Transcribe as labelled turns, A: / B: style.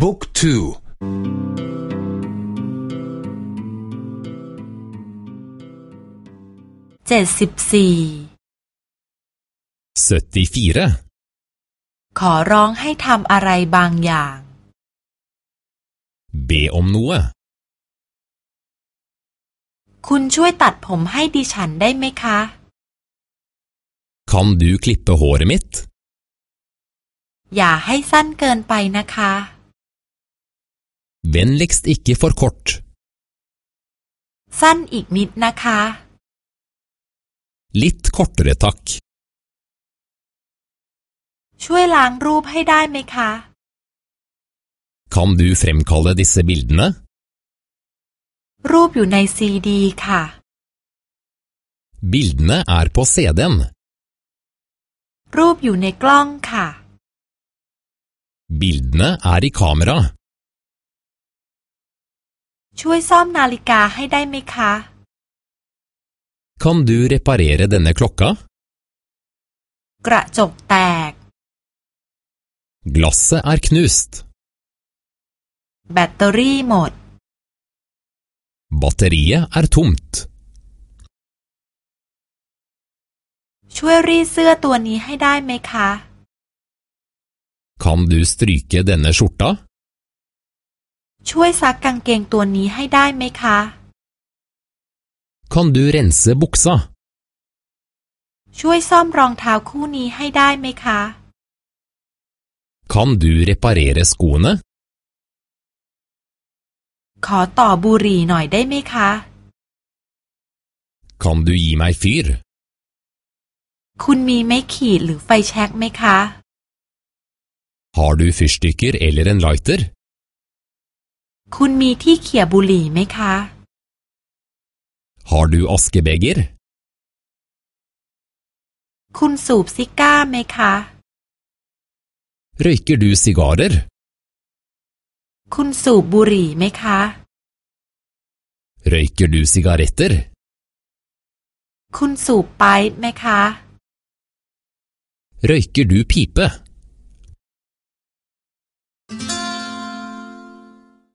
A: บุ๊กทู
B: เจ็ดสิบสี่ขอร้องให้ทำอะไรบางอย่าง
C: Be om noe
B: คุณช่วยตัดผมให้ดิฉันได้ไหมคะ
C: Kan du klippe håret mitt?
B: อย่าให้สั้นเกินไปนะคะ
C: Vennligst ikke for kort.
B: สั้นอีกนิดนะคะ
C: Litt kortere takk.
B: ช่วยล้างรูปให้ได้ไหมคะ
C: Kan du fremkalle disse bildene?
B: รูปอยู่ในซีดีค่ะ
C: Bildene er på CD-en.
B: รูปอยู่ในกล้องค่ะ
C: Bildene er i kamera.
B: ช่วยซ่อมนาฬิกาให้ได้ไหมคะ
C: Kan du reparere denne klokka?
B: กระจกแตก
C: Glasset er knust.
B: แบตเตอรี่หมด
C: Batteriet er tomt.
B: ช่วยรีดเสื้อตัวนี้ให้ได้ไหมคะ
C: Kan du stryke denne skjorta?
B: ช่วยซักกางเกงตัวนี้ให้ได้ไหมคะ
C: Kan du rense buksa?
B: ช่วยซ่อมรองเท้าคู่นี้ให้ได้ไหมคะ
C: Kan du reparere skoene?
B: ขอต่อบุหรี่หน่อยได้ไหมคะ
C: Kan du gi meg fyr?
B: คุณมีไม้ขีดหรือไฟแช็กไหมคะ
C: Har du fyrstikker eller en lighter?
B: คุณมีที่เขี่ยบุหรี่ไหมคะ
C: Har du askebeger?
B: คุณสูบซิก้าไหมคะ
C: Røyker du sigarer?
B: คุณสูบบุหรี่ไหมคะ
C: Røyker du sigaretter?
B: คุณสูบไปป์ไหมคะ
C: Røyker du pipe?